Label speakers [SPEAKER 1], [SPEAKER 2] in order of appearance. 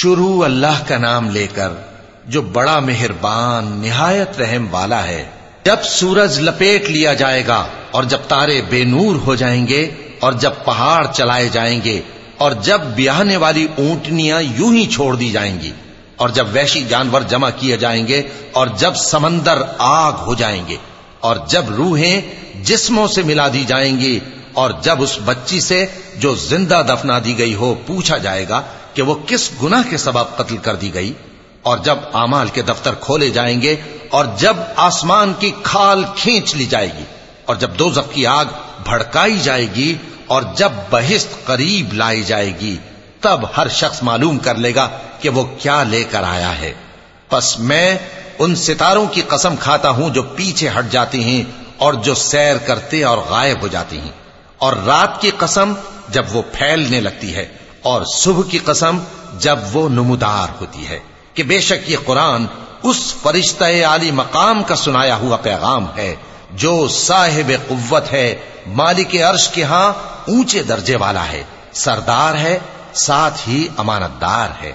[SPEAKER 1] شروع اللہ کا نام لے کر جو بڑا مہربان، نہایت رحم والا ہے، جب سورج لپیٹ لیا جائے گا اور جب تارے بے نور ہو جائیں گے اور جب پہاڑ چلائے جائیں گے اور جب بیاہنے والی اونٹنیاں یوں ہی چھوڑ دی جائیں گی اور جب وحشی جانور جمع کیے جائیں گے اور جب سمندر آگ ہو جائیں گے اور جب روحیں جسموں سے ملا دی جائیں گی اور جب اس بچی سے جو زندہ دفنا دی گئی ہو پوچھا جائے گا کہ وہ کس گناہ کے سبب قتل کر دی گئی، اور جب امال کے دفتر کھولے جائیں گے، اور جب آسمان کی کھال کھینچ لی جائے گی، اور جب دو کی آگ بھڑکائی جائے گی، اور جب بہست قریب لائی جائے گی، تب ہر شخص معلوم کر لے گا کہ وہ کیا لے کر آیا ہے۔ پس میں ان ستاروں کی قسم کھاتا ہوں جو پیچھے ہٹ جاتی ہیں اور جو سیر کرتے اور غائب ہو جاتی ہیں۔ اور رات کی قسم جب وہ پھیلنے لگتی ہے اور صبح کی قسم جب وہ نمودار ہوتی ہے کہ بے شک یہ قرآن اس فرشتہ عالی مقام کا سنایا ہوا پیغام ہے جو صاحب قوت ہے، مالک عرش کے ہاں اونچے درجے والا ہے، سردار ہے، ساتھ ہی امانت دار ہے۔